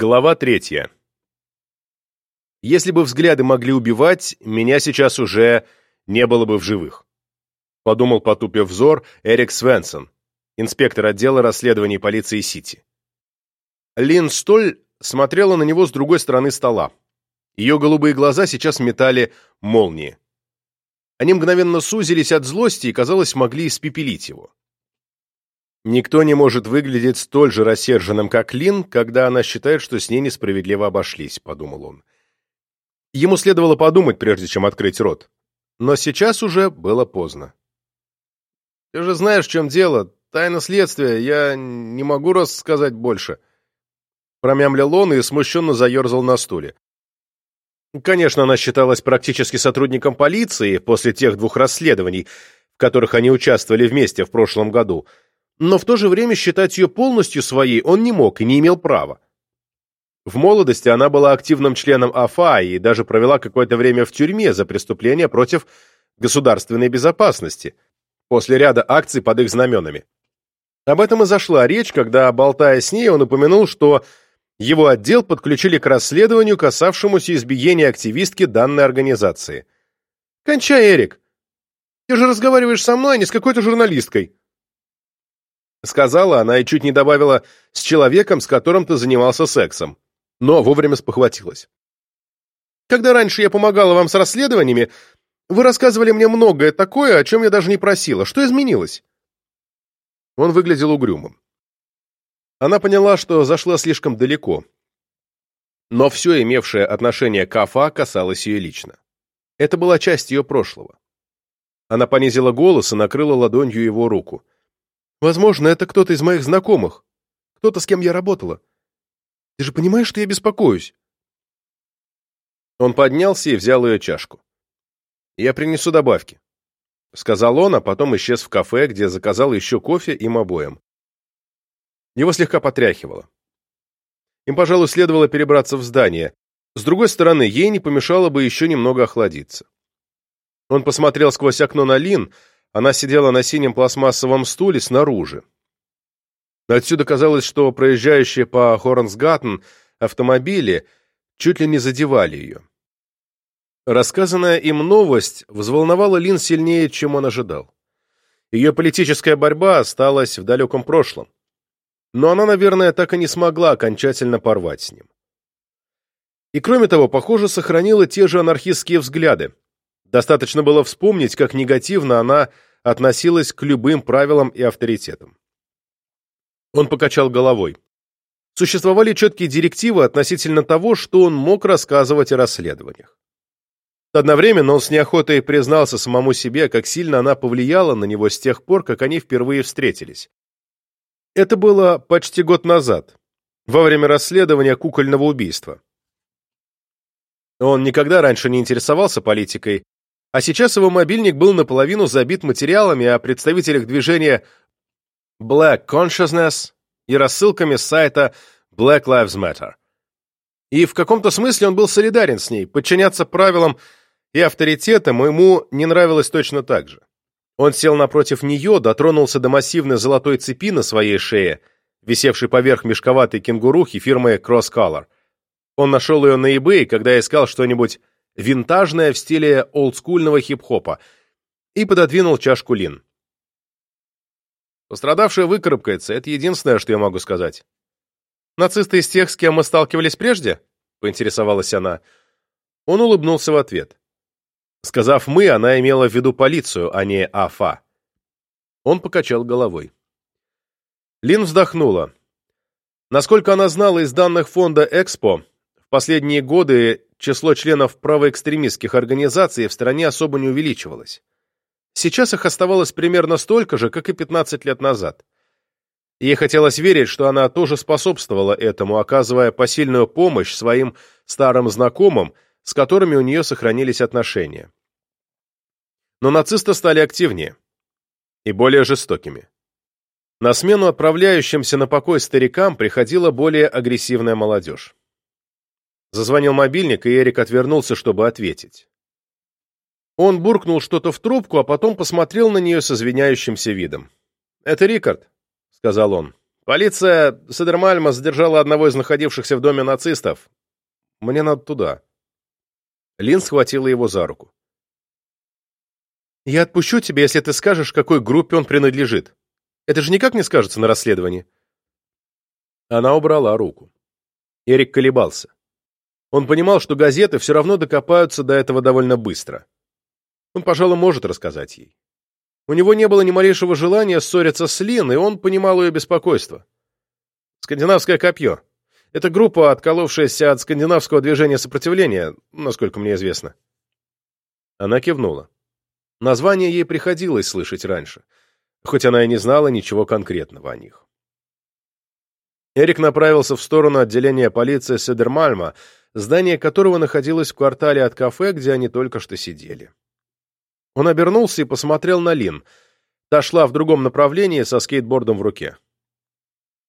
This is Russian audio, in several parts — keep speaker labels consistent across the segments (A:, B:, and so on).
A: Глава третья. Если бы взгляды могли убивать, меня сейчас уже не было бы в живых. Подумал, потупив взор, Эрик Свенсон, инспектор отдела расследований полиции Сити. Лин Столь смотрела на него с другой стороны стола. Ее голубые глаза сейчас метали молнии. Они мгновенно сузились от злости и, казалось, могли испепелить его. Никто не может выглядеть столь же рассерженным, как Лин, когда она считает, что с ней несправедливо обошлись, подумал он. Ему следовало подумать, прежде чем открыть рот. Но сейчас уже было поздно. «Ты же знаешь, в чем дело. Тайна следствия. Я не могу рассказать больше». Промямлил он и смущенно заерзал на стуле. Конечно, она считалась практически сотрудником полиции после тех двух расследований, в которых они участвовали вместе в прошлом году — но в то же время считать ее полностью своей он не мог и не имел права. В молодости она была активным членом АФА и даже провела какое-то время в тюрьме за преступления против государственной безопасности, после ряда акций под их знаменами. Об этом и зашла речь, когда, болтая с ней, он упомянул, что его отдел подключили к расследованию, касавшемуся избиения активистки данной организации. «Кончай, Эрик! Ты же разговариваешь со мной, а не с какой-то журналисткой!» Сказала она и чуть не добавила «с человеком, с которым ты занимался сексом», но вовремя спохватилась. «Когда раньше я помогала вам с расследованиями, вы рассказывали мне многое такое, о чем я даже не просила. Что изменилось?» Он выглядел угрюмым. Она поняла, что зашла слишком далеко. Но все, имевшее отношение к Афа, касалось ее лично. Это была часть ее прошлого. Она понизила голос и накрыла ладонью его руку. Возможно, это кто-то из моих знакомых. Кто-то, с кем я работала. Ты же понимаешь, что я беспокоюсь?» Он поднялся и взял ее чашку. «Я принесу добавки», — сказал он, а потом исчез в кафе, где заказал еще кофе им обоим. Его слегка потряхивало. Им, пожалуй, следовало перебраться в здание. С другой стороны, ей не помешало бы еще немного охладиться. Он посмотрел сквозь окно на Лин, она сидела на синем пластмассовом стуле снаружи. Отсюда казалось, что проезжающие по Хорнсгаттен автомобили чуть ли не задевали ее. Рассказанная им новость взволновала Лин сильнее, чем он ожидал. Ее политическая борьба осталась в далеком прошлом. Но она, наверное, так и не смогла окончательно порвать с ним. И кроме того, похоже, сохранила те же анархистские взгляды, Достаточно было вспомнить, как негативно она относилась к любым правилам и авторитетам. Он покачал головой. Существовали четкие директивы относительно того, что он мог рассказывать о расследованиях. Одновременно он с неохотой признался самому себе, как сильно она повлияла на него с тех пор, как они впервые встретились. Это было почти год назад, во время расследования кукольного убийства. Он никогда раньше не интересовался политикой, а сейчас его мобильник был наполовину забит материалами о представителях движения Black Consciousness и рассылками с сайта Black Lives Matter. И в каком-то смысле он был солидарен с ней, подчиняться правилам и авторитетам ему не нравилось точно так же. Он сел напротив нее, дотронулся до массивной золотой цепи на своей шее, висевшей поверх мешковатой кенгурухи фирмы Cross Color. Он нашел ее на eBay, когда искал что-нибудь винтажная в стиле олдскульного хип-хопа, и пододвинул чашку Лин. Пострадавшая выкарабкается, это единственное, что я могу сказать. Нацисты из тех, с кем мы сталкивались прежде? Поинтересовалась она. Он улыбнулся в ответ. Сказав «мы», она имела в виду полицию, а не АФА. Он покачал головой. Лин вздохнула. Насколько она знала из данных фонда «Экспо», в последние годы число членов правоэкстремистских организаций в стране особо не увеличивалось. Сейчас их оставалось примерно столько же, как и 15 лет назад. Ей хотелось верить, что она тоже способствовала этому, оказывая посильную помощь своим старым знакомым, с которыми у нее сохранились отношения. Но нацисты стали активнее и более жестокими. На смену отправляющимся на покой старикам приходила более агрессивная молодежь. Зазвонил мобильник, и Эрик отвернулся, чтобы ответить. Он буркнул что-то в трубку, а потом посмотрел на нее с извиняющимся видом. «Это Рикард», — сказал он. Полиция Седермальма задержала одного из находившихся в доме нацистов. Мне надо туда. Лин схватила его за руку. «Я отпущу тебя, если ты скажешь, какой группе он принадлежит. Это же никак не скажется на расследовании». Она убрала руку. Эрик колебался. Он понимал, что газеты все равно докопаются до этого довольно быстро. Он, пожалуй, может рассказать ей. У него не было ни малейшего желания ссориться с Лин, и он понимал ее беспокойство. «Скандинавское копье. Это группа, отколовшаяся от скандинавского движения сопротивления, насколько мне известно». Она кивнула. Название ей приходилось слышать раньше, хоть она и не знала ничего конкретного о них. Эрик направился в сторону отделения полиции Седермальма, здание которого находилось в квартале от кафе, где они только что сидели. Он обернулся и посмотрел на Лин. Та шла в другом направлении со скейтбордом в руке.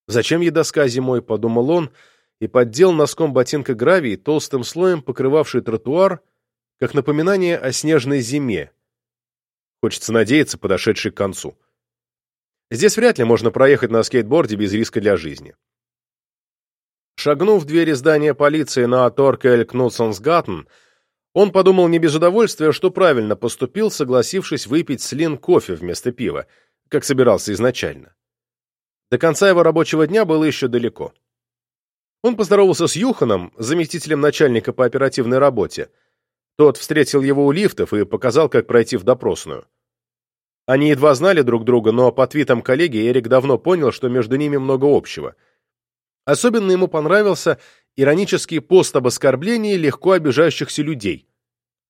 A: «Зачем ей доска зимой?» — подумал он, и поддел носком ботинка гравий, толстым слоем покрывавший тротуар, как напоминание о снежной зиме. Хочется надеяться, подошедшей к концу. Здесь вряд ли можно проехать на скейтборде без риска для жизни. Шагнув в двери здания полиции на Торкель Кнутсонсгаттен, он подумал не без удовольствия, что правильно поступил, согласившись выпить с Лин кофе вместо пива, как собирался изначально. До конца его рабочего дня было еще далеко. Он поздоровался с Юханом, заместителем начальника по оперативной работе. Тот встретил его у лифтов и показал, как пройти в допросную. Они едва знали друг друга, но по твитам коллеги Эрик давно понял, что между ними много общего. Особенно ему понравился иронический пост об оскорблении легко обижающихся людей,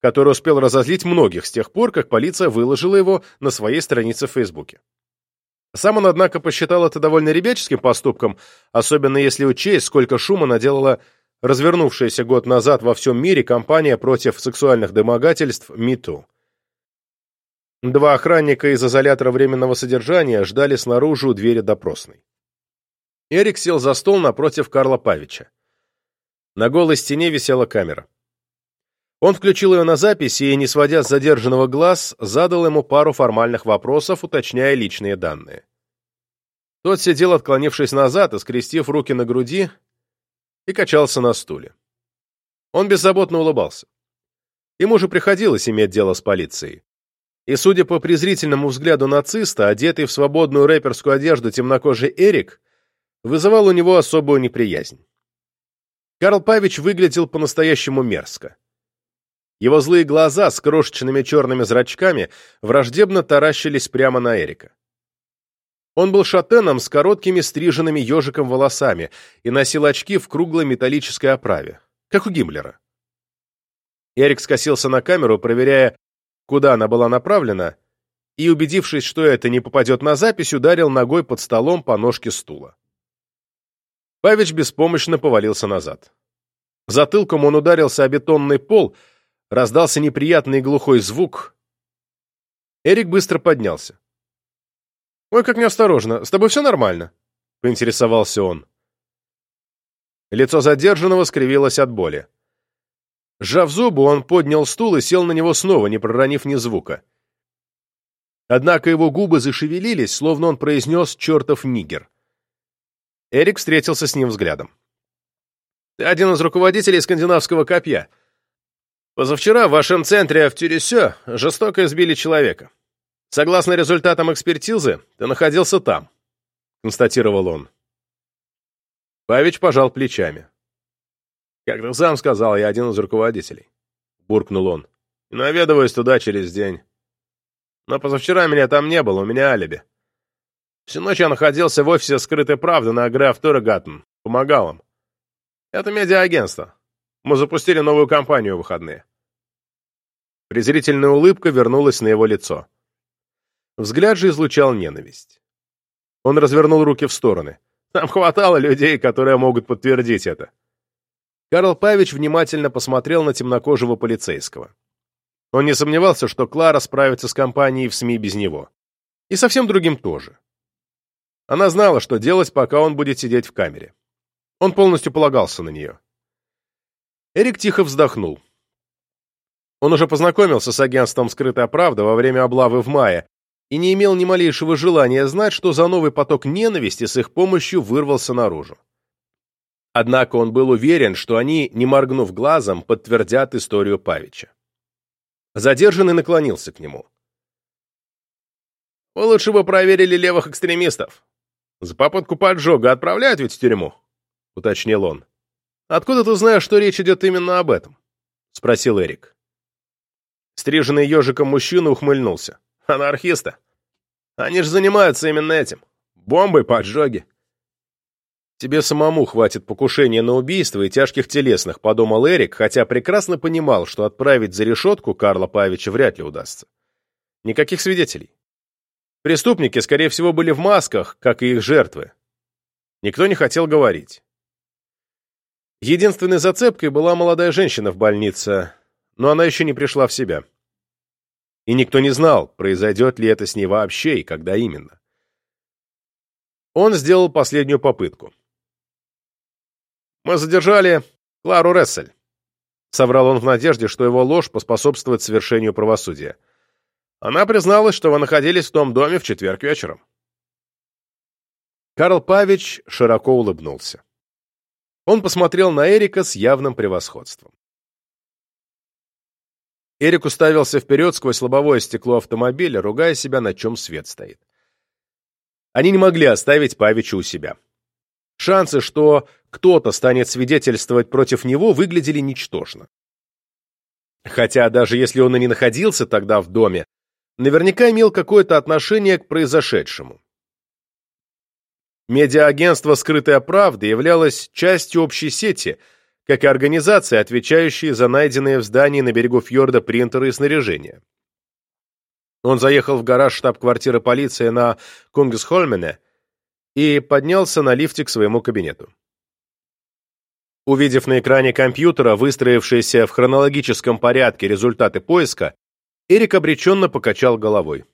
A: который успел разозлить многих с тех пор, как полиция выложила его на своей странице в Фейсбуке. Сам он, однако, посчитал это довольно ребяческим поступком, особенно если учесть, сколько шума наделала развернувшаяся год назад во всем мире кампания против сексуальных домогательств МИТУ. Два охранника из изолятора временного содержания ждали снаружи у двери допросной. Эрик сел за стол напротив Карла Павича. На голой стене висела камера. Он включил ее на запись и, не сводя с задержанного глаз, задал ему пару формальных вопросов, уточняя личные данные. Тот сидел, отклонившись назад и скрестив руки на груди, и качался на стуле. Он беззаботно улыбался. Ему же приходилось иметь дело с полицией. И, судя по презрительному взгляду нациста, одетый в свободную рэперскую одежду темнокожий Эрик вызывал у него особую неприязнь. Карл Павич выглядел по-настоящему мерзко. Его злые глаза с крошечными черными зрачками враждебно таращились прямо на Эрика. Он был шатеном с короткими стриженными ежиком волосами и носил очки в круглой металлической оправе, как у Гиммлера. Эрик скосился на камеру, проверяя, куда она была направлена, и, убедившись, что это не попадет на запись, ударил ногой под столом по ножке стула. Павич беспомощно повалился назад. Затылком он ударился о бетонный пол, раздался неприятный глухой звук. Эрик быстро поднялся. «Ой, как неосторожно, с тобой все нормально?» — поинтересовался он. Лицо задержанного скривилось от боли. Сжав зубы, он поднял стул и сел на него снова, не проронив ни звука. Однако его губы зашевелились, словно он произнес «чертов нигер». Эрик встретился с ним взглядом. «Ты один из руководителей скандинавского копья. Позавчера в вашем центре в Тюресё жестоко избили человека. Согласно результатам экспертизы, ты находился там», — констатировал он. Павич пожал плечами. «Как ты сам сказал, я один из руководителей», — буркнул он. «И наведываюсь туда через день. Но позавчера меня там не было, у меня алиби. Всю ночь я находился в офисе «Скрытой правды» на Граф Гаттен. Помогал им. Это медиа-агентство. Мы запустили новую кампанию в выходные. Презрительная улыбка вернулась на его лицо. Взгляд же излучал ненависть. Он развернул руки в стороны. Там хватало людей, которые могут подтвердить это. Карл Павич внимательно посмотрел на темнокожего полицейского. Он не сомневался, что Клара справится с кампанией в СМИ без него. И совсем другим тоже. Она знала, что делать, пока он будет сидеть в камере. Он полностью полагался на нее. Эрик тихо вздохнул. Он уже познакомился с агентством «Скрытая правда» во время облавы в мае, и не имел ни малейшего желания знать, что за новый поток ненависти с их помощью вырвался наружу. Однако он был уверен, что они, не моргнув глазом, подтвердят историю Павича. Задержанный наклонился к нему. «Вы лучше бы проверили левых экстремистов. За попытку поджога отправляют ведь в тюрьму?» — уточнил он. «Откуда ты знаешь, что речь идет именно об этом?» — спросил Эрик. Стриженный ежиком мужчина ухмыльнулся. «Анархисты. Они же занимаются именно этим. Бомбы, поджоги. «Тебе самому хватит покушения на убийство и тяжких телесных», — подумал Эрик, хотя прекрасно понимал, что отправить за решетку Карла Павича вряд ли удастся. Никаких свидетелей. Преступники, скорее всего, были в масках, как и их жертвы. Никто не хотел говорить. Единственной зацепкой была молодая женщина в больнице, но она еще не пришла в себя. И никто не знал, произойдет ли это с ней вообще и когда именно. Он сделал последнюю попытку. «Мы задержали Клару Рессель», — соврал он в надежде, что его ложь поспособствует совершению правосудия. «Она призналась, что вы находились в том доме в четверг вечером». Карл Павич широко улыбнулся. Он посмотрел на Эрика с явным превосходством. Эрик уставился вперед сквозь лобовое стекло автомобиля, ругая себя, на чем свет стоит. Они не могли оставить Павича у себя. Шансы, что кто-то станет свидетельствовать против него, выглядели ничтожно. Хотя даже если он и не находился тогда в доме, наверняка имел какое-то отношение к произошедшему. Медиаагентство «Скрытая правда» являлось частью общей сети, как и организации, отвечающие за найденные в здании на берегу фьорда принтеры и снаряжение. Он заехал в гараж штаб-квартиры полиции на Кунгсхольмене и поднялся на лифте к своему кабинету. Увидев на экране компьютера выстроившиеся в хронологическом порядке результаты поиска, Эрик обреченно покачал головой.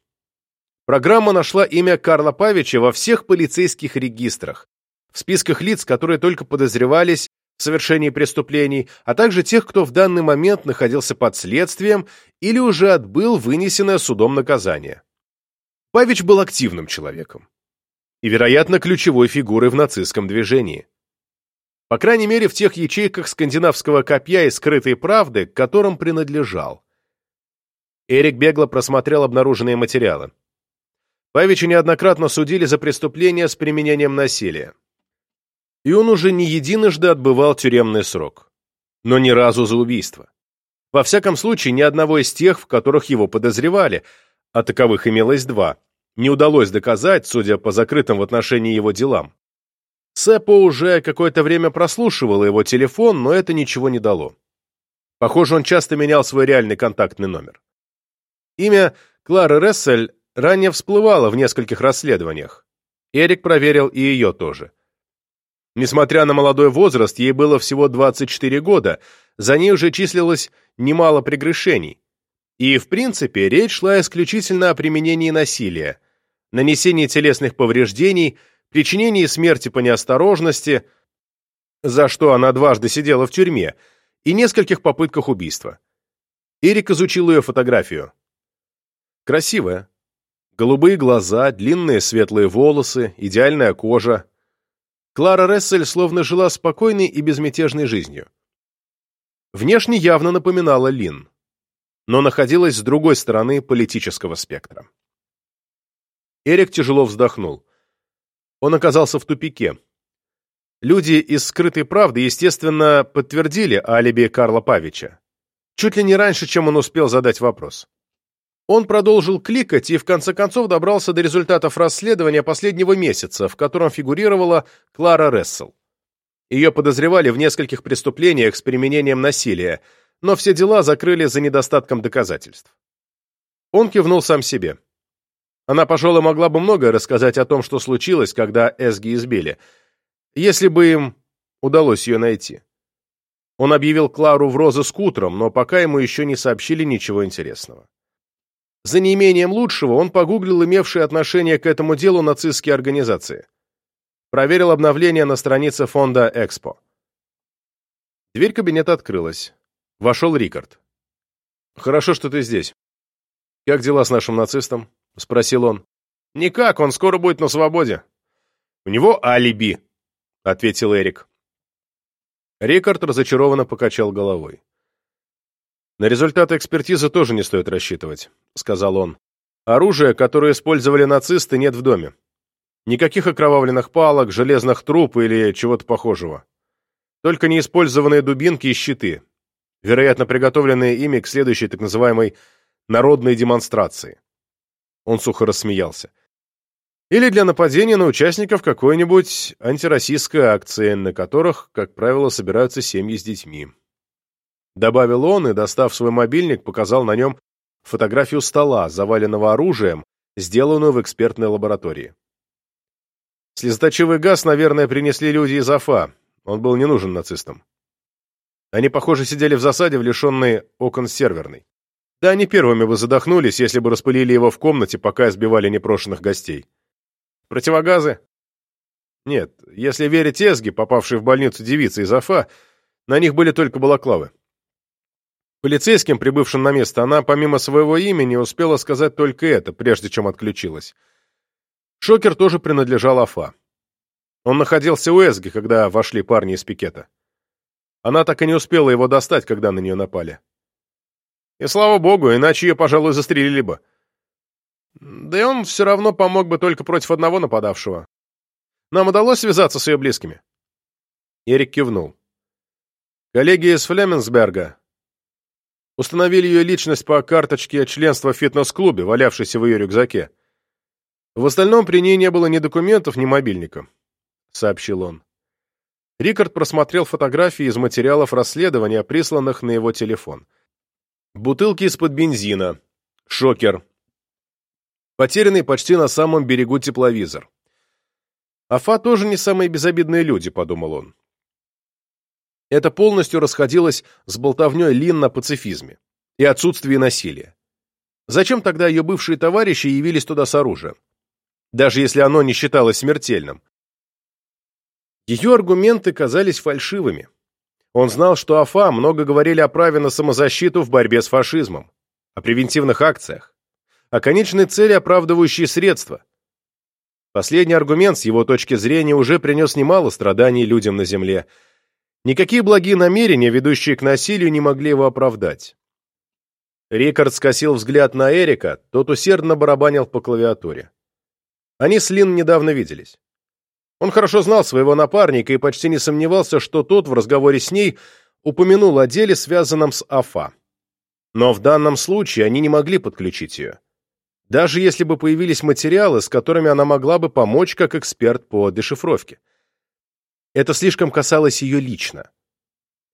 A: Программа нашла имя Карла Павича во всех полицейских регистрах, в списках лиц, которые только подозревались в совершении преступлений, а также тех, кто в данный момент находился под следствием или уже отбыл вынесенное судом наказание. Павич был активным человеком и, вероятно, ключевой фигурой в нацистском движении. По крайней мере, в тех ячейках скандинавского копья и скрытой правды, к которым принадлежал. Эрик бегло просмотрел обнаруженные материалы. Павича неоднократно судили за преступления с применением насилия. И он уже не единожды отбывал тюремный срок. Но ни разу за убийство. Во всяком случае, ни одного из тех, в которых его подозревали, а таковых имелось два, не удалось доказать, судя по закрытым в отношении его делам. Сэпо уже какое-то время прослушивал его телефон, но это ничего не дало. Похоже, он часто менял свой реальный контактный номер. Имя Клары Рессель ранее всплывало в нескольких расследованиях. Эрик проверил и ее тоже. Несмотря на молодой возраст, ей было всего 24 года, за ней уже числилось немало прегрешений. И, в принципе, речь шла исключительно о применении насилия, нанесении телесных повреждений, причинении смерти по неосторожности, за что она дважды сидела в тюрьме, и нескольких попытках убийства. Эрик изучил ее фотографию. Красивая. Голубые глаза, длинные светлые волосы, идеальная кожа. Клара Рессель словно жила спокойной и безмятежной жизнью. Внешне явно напоминала Лин, но находилась с другой стороны политического спектра. Эрик тяжело вздохнул. Он оказался в тупике. Люди из «Скрытой правды», естественно, подтвердили алиби Карла Павича. Чуть ли не раньше, чем он успел задать вопрос. Он продолжил кликать и в конце концов добрался до результатов расследования последнего месяца, в котором фигурировала Клара Рессел. Ее подозревали в нескольких преступлениях с применением насилия, но все дела закрыли за недостатком доказательств. Он кивнул сам себе. Она, пожалуй, могла бы многое рассказать о том, что случилось, когда Эсги избили, если бы им удалось ее найти. Он объявил Клару в розыск утром, но пока ему еще не сообщили ничего интересного. За неимением лучшего он погуглил имевшие отношение к этому делу нацистские организации. Проверил обновления на странице фонда «Экспо». Дверь кабинета открылась. Вошел Рикард. «Хорошо, что ты здесь. Как дела с нашим нацистом?» — спросил он. «Никак, он скоро будет на свободе». «У него алиби», — ответил Эрик. Рикард разочарованно покачал головой. «На результаты экспертизы тоже не стоит рассчитывать», — сказал он. «Оружие, которое использовали нацисты, нет в доме. Никаких окровавленных палок, железных труб или чего-то похожего. Только неиспользованные дубинки и щиты, вероятно, приготовленные ими к следующей так называемой «народной демонстрации». Он сухо рассмеялся. Или для нападения на участников какой-нибудь антироссийской акции, на которых, как правило, собираются семьи с детьми. Добавил он и, достав свой мобильник, показал на нем фотографию стола, заваленного оружием, сделанную в экспертной лаборатории. Слезоточивый газ, наверное, принесли люди из АФА. Он был не нужен нацистам. Они, похоже, сидели в засаде в лишенной окон серверной. Да они первыми бы задохнулись, если бы распылили его в комнате, пока избивали непрошенных гостей. Противогазы? Нет, если верить Эсге, попавшей в больницу девицы из АФА, на них были только балаклавы. Полицейским, прибывшим на место, она, помимо своего имени, успела сказать только это, прежде чем отключилась. Шокер тоже принадлежал Афа. Он находился у Эсги, когда вошли парни из пикета. Она так и не успела его достать, когда на нее напали. И слава богу, иначе ее, пожалуй, застрелили бы. Да и он все равно помог бы только против одного нападавшего. Нам удалось связаться с ее близкими. Эрик кивнул. Коллеги из Флеменсберга установили ее личность по карточке членства в фитнес-клубе, валявшейся в ее рюкзаке. В остальном при ней не было ни документов, ни мобильника, — сообщил он. Рикард просмотрел фотографии из материалов расследования, присланных на его телефон. Бутылки из-под бензина, шокер, потерянный почти на самом берегу тепловизор. Афа тоже не самые безобидные люди, подумал он. Это полностью расходилось с болтовней Лин на пацифизме и отсутствии насилия. Зачем тогда ее бывшие товарищи явились туда с оружием? даже если оно не считалось смертельным. Ее аргументы казались фальшивыми. Он знал, что АФА много говорили о праве на самозащиту в борьбе с фашизмом, о превентивных акциях, о конечной цели, оправдывающей средства. Последний аргумент, с его точки зрения, уже принес немало страданий людям на земле. Никакие благие намерения, ведущие к насилию, не могли его оправдать. Рикард скосил взгляд на Эрика, тот усердно барабанил по клавиатуре. Они с Лин недавно виделись. Он хорошо знал своего напарника и почти не сомневался, что тот в разговоре с ней упомянул о деле, связанном с АФА. Но в данном случае они не могли подключить ее. Даже если бы появились материалы, с которыми она могла бы помочь как эксперт по дешифровке. Это слишком касалось ее лично.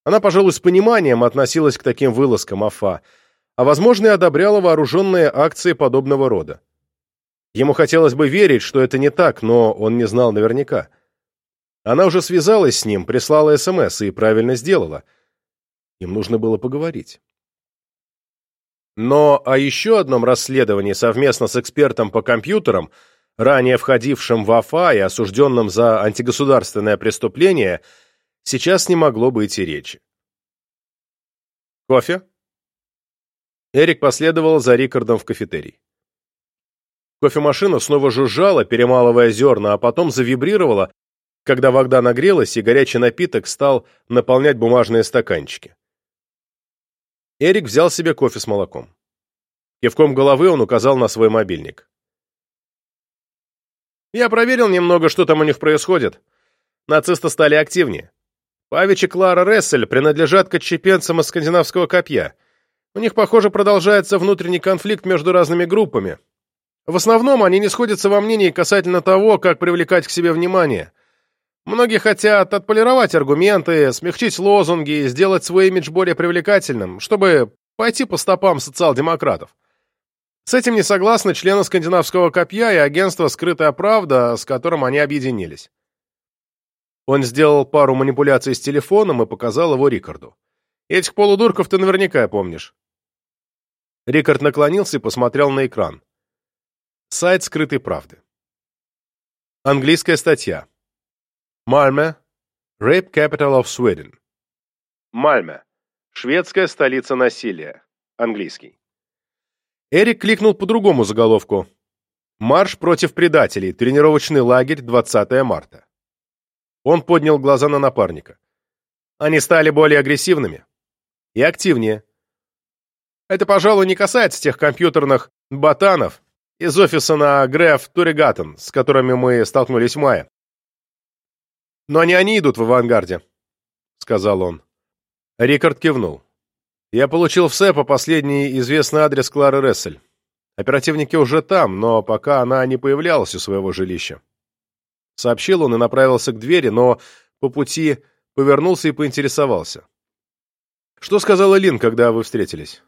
A: Она, пожалуй, с пониманием относилась к таким вылазкам АФА, а, возможно, и одобряла вооруженные акции подобного рода. Ему хотелось бы верить, что это не так, но он не знал наверняка. Она уже связалась с ним, прислала СМС и правильно сделала. Им нужно было поговорить. Но о еще одном расследовании совместно с экспертом по компьютерам, ранее входившим в АФА и осужденным за антигосударственное преступление, сейчас не могло быть и речи. «Кофе?» Эрик последовал за Рикардом в кафетерий. Кофемашина снова жужжала, перемалывая зерна, а потом завибрировала, когда вода нагрелась, и горячий напиток стал наполнять бумажные стаканчики. Эрик взял себе кофе с молоком. Кивком головы он указал на свой мобильник. «Я проверил немного, что там у них происходит. Нацисты стали активнее. Павич и Клара Рессель принадлежат к отщепенцам из скандинавского копья. У них, похоже, продолжается внутренний конфликт между разными группами, в основном они не сходятся во мнении касательно того, как привлекать к себе внимание. Многие хотят отполировать аргументы, смягчить лозунги, сделать свой имидж более привлекательным, чтобы пойти по стопам социал-демократов. С этим не согласны члены скандинавского копья и агентства «Скрытая правда», с которым они объединились. Он сделал пару манипуляций с телефоном и показал его Рикарду. «Этих полудурков ты наверняка помнишь». Рикард наклонился и посмотрел на экран. Сайт скрытой правды. Английская статья. Мальме. Rape capital of Sweden. Мальме. Шведская столица насилия. Английский. Эрик кликнул по другому заголовку. Марш против предателей. Тренировочный лагерь. 20 марта. Он поднял глаза на напарника. Они стали более агрессивными и активнее. Это, пожалуй, не касается тех компьютерных ботанов из офиса на Греф Туригатон, с которыми мы столкнулись в мае. Но не они идут в авангарде, — сказал он. Рикард кивнул. Я получил в СЭПа последний известный адрес Клары Рессель. Оперативники уже там, но пока она не появлялась у своего жилища. Сообщил он и направился к двери, но по пути повернулся и поинтересовался. «Что сказала Лин, когда вы встретились?»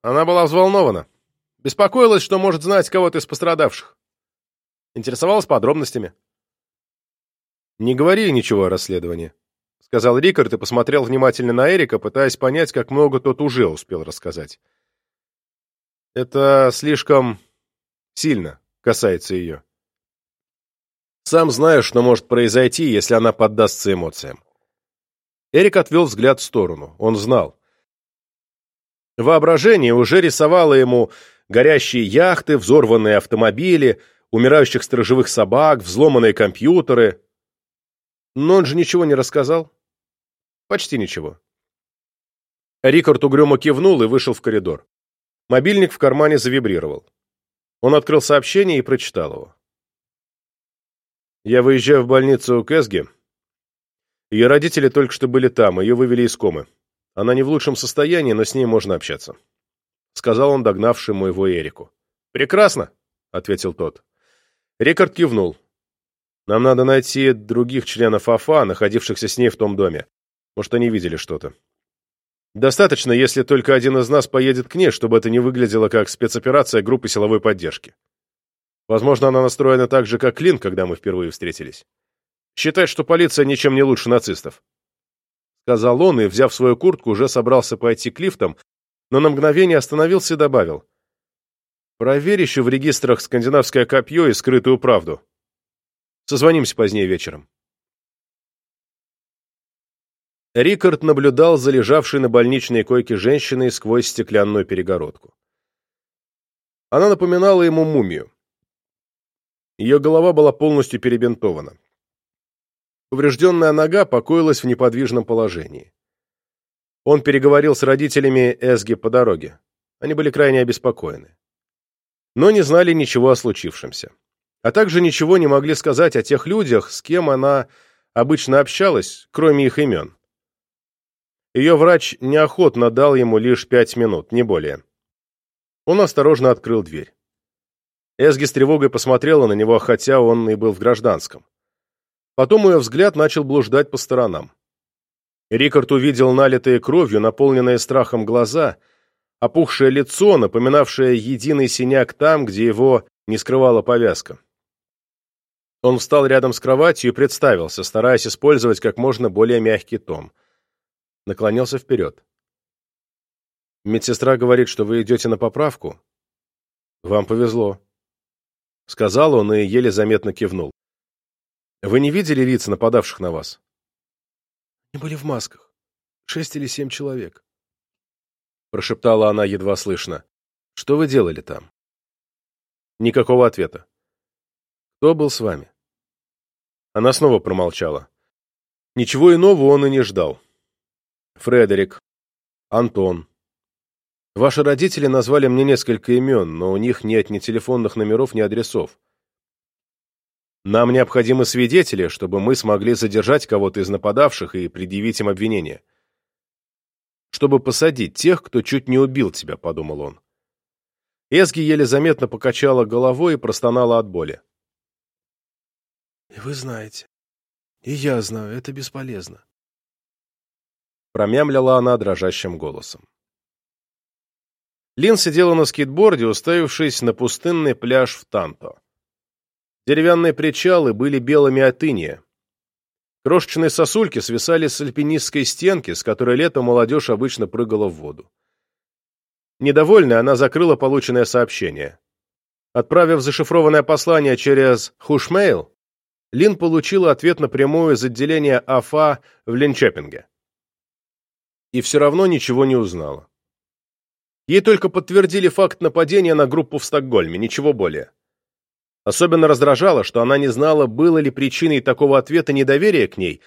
A: Она была взволнована. Беспокоилась, что может знать кого-то из пострадавших. Интересовалась подробностями. «Не говори ничего о расследовании», — сказал Рикард и посмотрел внимательно на Эрика, пытаясь понять, как много тот уже успел рассказать. «Это слишком сильно касается ее. Сам знаешь, что может произойти, если она поддастся эмоциям». Эрик отвел взгляд в сторону. Он знал. Воображение уже рисовало ему горящие яхты, взорванные автомобили, умирающих сторожевых собак, взломанные компьютеры. Но он же ничего не рассказал. Почти ничего. Рикард угрюмо кивнул и вышел в коридор. Мобильник в кармане завибрировал. Он открыл сообщение и прочитал его. «Я выезжаю в больницу Кэсги. Ее родители только что были там, ее вывели из комы. Она не в лучшем состоянии, но с ней можно общаться. Сказал он догнавшему его Эрику. «Прекрасно», — ответил тот. Рикард кивнул. «Нам надо найти других членов АФА, находившихся с ней в том доме. Может, они видели что-то. Достаточно, если только один из нас поедет к ней, чтобы это не выглядело как спецоперация группы силовой поддержки. Возможно, она настроена так же, как Клин, когда мы впервые встретились. Считает, что полиция ничем не лучше нацистов сказал он и, взяв свою куртку, уже собрался пойти к лифтам, но на мгновение остановился и добавил. «Проверь еще в регистрах скандинавское копье и скрытую правду. Созвонимся позднее вечером». Рикард наблюдал за лежавшей на больничной койке женщиной сквозь стеклянную перегородку. Она напоминала ему мумию. Ее голова была полностью перебинтована. Поврежденная нога покоилась в неподвижном положении. Он переговорил с родителями Эсги по дороге. Они были крайне обеспокоены. Но не знали ничего о случившемся. А также ничего не могли сказать о тех людях, с кем она обычно общалась, кроме их имен. Ее врач неохотно дал ему лишь пять минут, не более. Он осторожно открыл дверь. Эсги с тревогой посмотрела на него, хотя он и был в гражданском. Потом ее взгляд начал блуждать по сторонам. Рикард увидел налитые кровью, наполненные страхом глаза, опухшее лицо, напоминавшее единый синяк там, где его не скрывала повязка. Он встал рядом с кроватью и представился, стараясь использовать как можно более мягкий тон. Наклонился вперед. «Медсестра говорит, что вы идете на поправку?» «Вам повезло», — сказал он и еле заметно кивнул. Вы не видели лиц нападавших на вас? Они были в масках. Шесть или семь человек. Прошептала она едва слышно. Что вы делали там? Никакого ответа. Кто был с вами? Она снова промолчала. Ничего иного он и не ждал. Фредерик, Антон. Ваши родители назвали мне несколько имен, но у них нет ни телефонных номеров, ни адресов. Нам необходимы свидетели, чтобы мы смогли задержать кого-то из нападавших и предъявить им обвинение. Чтобы посадить тех, кто чуть не убил тебя, подумал он. Эсги еле заметно покачала головой и простонала от боли. И вы знаете. И я знаю, это бесполезно. Промямлила она дрожащим голосом. Лин сидела на скейтборде, уставившись на пустынный пляж в Танто. Деревянные причалы были белыми от иния. Крошечные сосульки свисали с альпинистской стенки, с которой летом молодежь обычно прыгала в воду. Недовольная, она закрыла полученное сообщение. Отправив зашифрованное послание через Хушмейл, Лин получила ответ напрямую из отделения АФА в Линчепинге. И все равно ничего не узнала. Ей только подтвердили факт нападения на группу в Стокгольме, ничего более. Особенно раздражало, что она не знала, было ли причиной такого ответа недоверие к ней,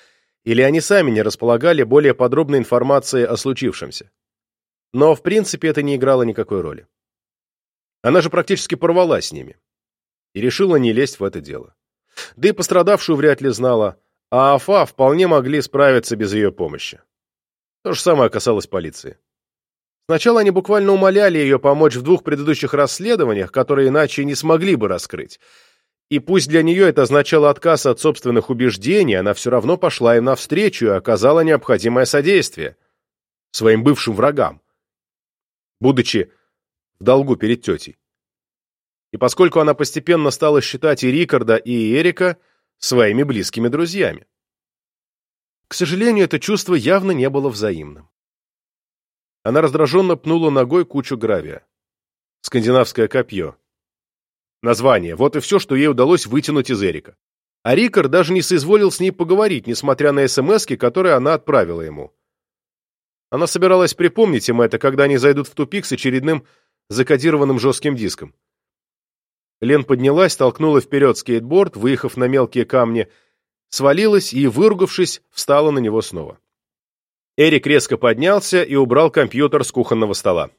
A: или они сами не располагали более подробной информацией о случившемся. Но, в принципе, это не играло никакой роли. Она же практически порвала с ними и решила не лезть в это дело. Да и пострадавшую вряд ли знала, а Афа вполне могли справиться без ее помощи. То же самое касалось полиции. Сначала они буквально умоляли ее помочь в двух предыдущих расследованиях, которые иначе не смогли бы раскрыть. И пусть для нее это означало отказ от собственных убеждений, она все равно пошла им навстречу и оказала необходимое содействие своим бывшим врагам, будучи в долгу перед тетей. И поскольку она постепенно стала считать и Рикарда, и Эрика своими близкими друзьями. К сожалению, это чувство явно не было взаимным. Она раздраженно пнула ногой кучу гравия. Скандинавское копье. Название. Вот и все, что ей удалось вытянуть из Эрика. А Рикард даже не соизволил с ней поговорить, несмотря на СМСки, которые она отправила ему. Она собиралась припомнить им это, когда они зайдут в тупик с очередным закодированным жестким диском. Лен поднялась, толкнула вперед скейтборд, выехав на мелкие камни, свалилась и, выругавшись, встала на него снова. Эрик резко поднялся и убрал компьютер с кухонного стола.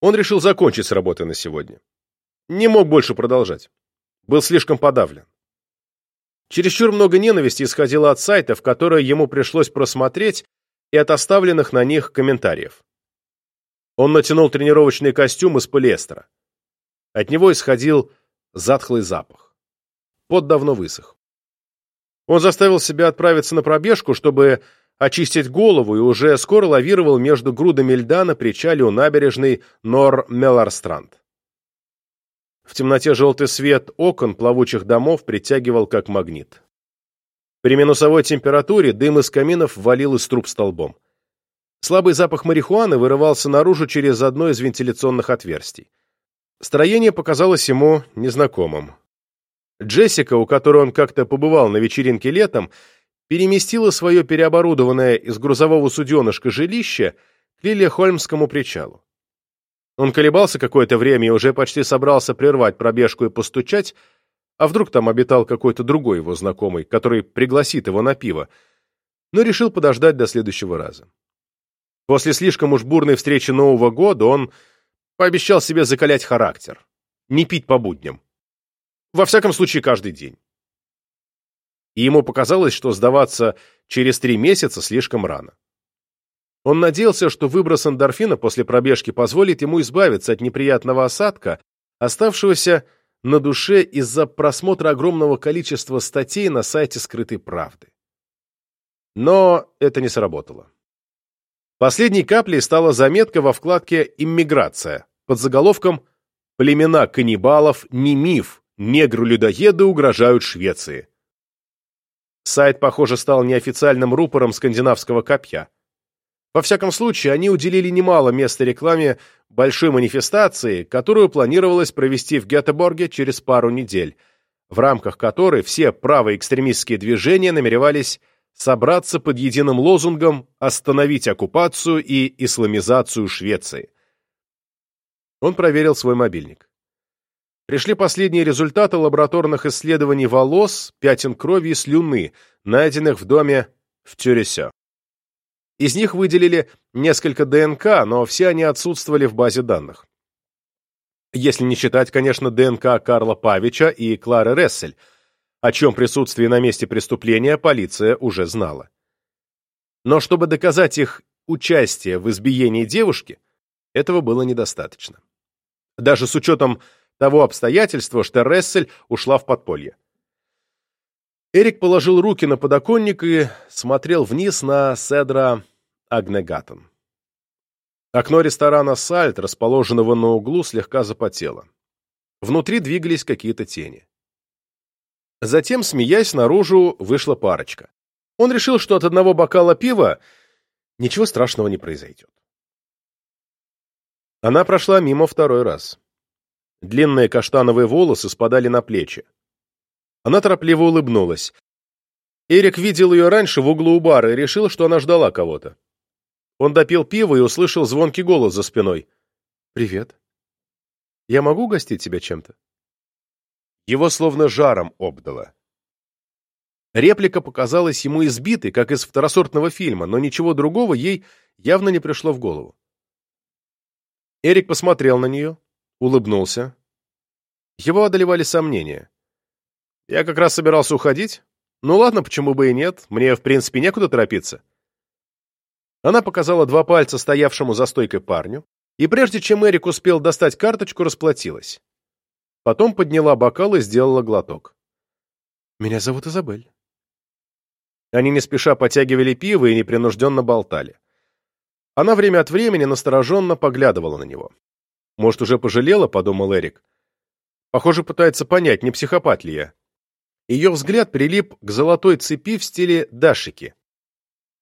A: Он решил закончить с работой на сегодня. Не мог больше продолжать. Был слишком подавлен. Чересчур много ненависти исходило от сайтов, которые ему пришлось просмотреть, и от оставленных на них комментариев. Он натянул тренировочный костюм из полиэстера. От него исходил затхлый запах. Пот давно высох. Он заставил себя отправиться на пробежку, чтобы очистить голову, и уже скоро лавировал между грудами льда на причале у набережной Нор-Меларстранд. В темноте желтый свет окон плавучих домов притягивал как магнит. При минусовой температуре дым из каминов валил из труб столбом. Слабый запах марихуаны вырывался наружу через одно из вентиляционных отверстий. Строение показалось ему незнакомым. Джессика, у которой он как-то побывал на вечеринке летом, переместила свое переоборудованное из грузового суденышка жилище к Лилия-Хольмскому причалу. Он колебался какое-то время и уже почти собрался прервать пробежку и постучать, а вдруг там обитал какой-то другой его знакомый, который пригласит его на пиво, но решил подождать до следующего раза. После слишком уж бурной встречи Нового года он Пообещал себе закалять характер. Не пить по будням. Во всяком случае, каждый день. И ему показалось, что сдаваться через три месяца слишком рано. Он надеялся, что выброс эндорфина после пробежки позволит ему избавиться от неприятного осадка, оставшегося на душе из-за просмотра огромного количества статей на сайте скрытой правды. Но это не сработало. Последней каплей стала заметка во вкладке «Иммиграция» под заголовком «Племена каннибалов не миф, негры-людоеды угрожают Швеции». Сайт, похоже, стал неофициальным рупором скандинавского копья. Во всяком случае, они уделили немало места рекламе большой манифестации, которую планировалось провести в Гетеборге через пару недель, в рамках которой все правые экстремистские движения намеревались собраться под единым лозунгом «Остановить оккупацию и исламизацию Швеции». Он проверил свой мобильник. Пришли последние результаты лабораторных исследований волос, пятен крови и слюны, найденных в доме в Тюресе. Из них выделили несколько ДНК, но все они отсутствовали в базе данных. Если не считать, конечно, ДНК Карла Павича и Клары Рессель – о чем присутствии на месте преступления полиция уже знала. Но чтобы доказать их участие в избиении девушки, этого было недостаточно. Даже с учетом того обстоятельства, что Рессель ушла в подполье. Эрик положил руки на подоконник и смотрел вниз на Седра Агнегатон. Окно ресторана «Сальт», расположенного на углу, слегка запотело. Внутри двигались какие-то тени. Затем, смеясь, наружу вышла парочка. Он решил, что от одного бокала пива ничего страшного не произойдет. Она прошла мимо второй раз. Длинные каштановые волосы спадали на плечи. Она торопливо улыбнулась. Эрик видел ее раньше в углу у бара и решил, что она ждала кого-то. Он допил пиво и услышал звонкий голос за спиной. «Привет. Я могу угостить тебя чем-то?» Его словно жаром обдало. Реплика показалась ему избитой, как из второсортного фильма, но ничего другого ей явно не пришло в голову. Эрик посмотрел на нее, улыбнулся. Его одолевали сомнения. «Я как раз собирался уходить. Ну ладно, почему бы и нет, мне, в принципе, некуда торопиться». Она показала два пальца стоявшему за стойкой парню, и прежде чем Эрик успел достать карточку, расплатилась. Потом подняла бокал и сделала глоток. «Меня зовут Изабель». Они не спеша потягивали пиво и непринужденно болтали. Она время от времени настороженно поглядывала на него. «Может, уже пожалела?» — подумал Эрик. «Похоже, пытается понять, не психопат ли я». Ее взгляд прилип к золотой цепи в стиле дашики,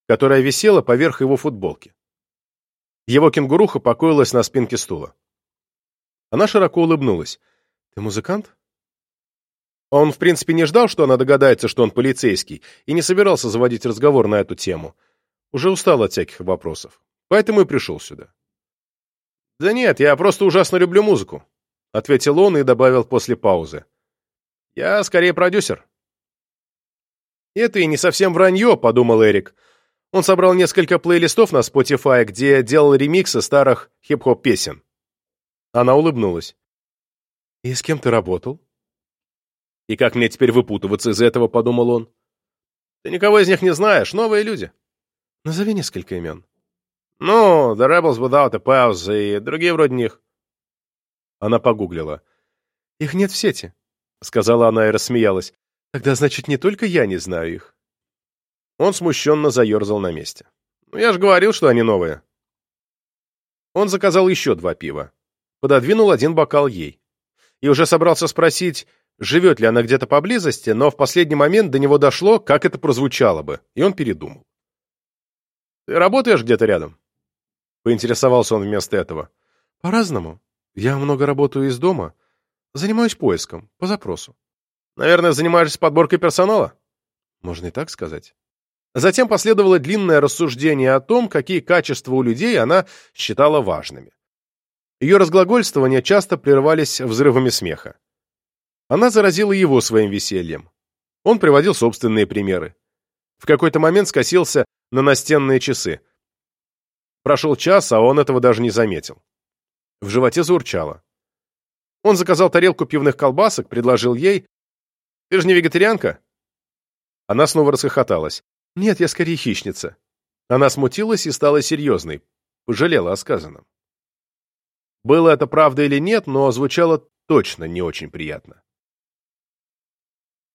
A: которая висела поверх его футболки. Его кенгуруха покоилась на спинке стула. Она широко улыбнулась. «Ты музыкант?» Он, в принципе, не ждал, что она догадается, что он полицейский, и не собирался заводить разговор на эту тему. Уже устал от всяких вопросов. Поэтому и пришел сюда. «Да нет, я просто ужасно люблю музыку», — ответил он и добавил после паузы. «Я скорее продюсер». «Это и не совсем вранье», — подумал Эрик. Он собрал несколько плейлистов на Spotify, где делал ремиксы старых хип-хоп песен. Она улыбнулась. «И с кем ты работал?» «И как мне теперь выпутываться из этого?» — подумал он. «Ты никого из них не знаешь, новые люди». «Назови несколько имен». «Ну, The Rebels Without a Pause и другие вроде них». Она погуглила. «Их нет в сети», — сказала она и рассмеялась. «Тогда, значит, не только я не знаю их». Он смущенно заерзал на месте. «Ну, я же говорил, что они новые». Он заказал еще два пива. Пододвинул один бокал ей. И уже собрался спросить, живет ли она где-то поблизости, но в последний момент до него дошло, как это прозвучало бы, и он передумал. «Ты работаешь где-то рядом?» Поинтересовался он вместо этого. «По-разному. Я много работаю из дома. Занимаюсь поиском, по запросу». «Наверное, занимаешься подборкой персонала?» «Можно и так сказать». Затем последовало длинное рассуждение о том, какие качества у людей она считала важными. Ее разглагольствования часто прерывались взрывами смеха. Она заразила его своим весельем. Он приводил собственные примеры. В какой-то момент скосился на настенные часы. Прошел час, а он этого даже не заметил. В животе заурчало. Он заказал тарелку пивных колбасок, предложил ей. «Ты же не вегетарианка?» Она снова расхохоталась. «Нет, я скорее хищница». Она смутилась и стала серьезной. Пожалела о сказанном. Было это правда или нет, но звучало точно не очень приятно.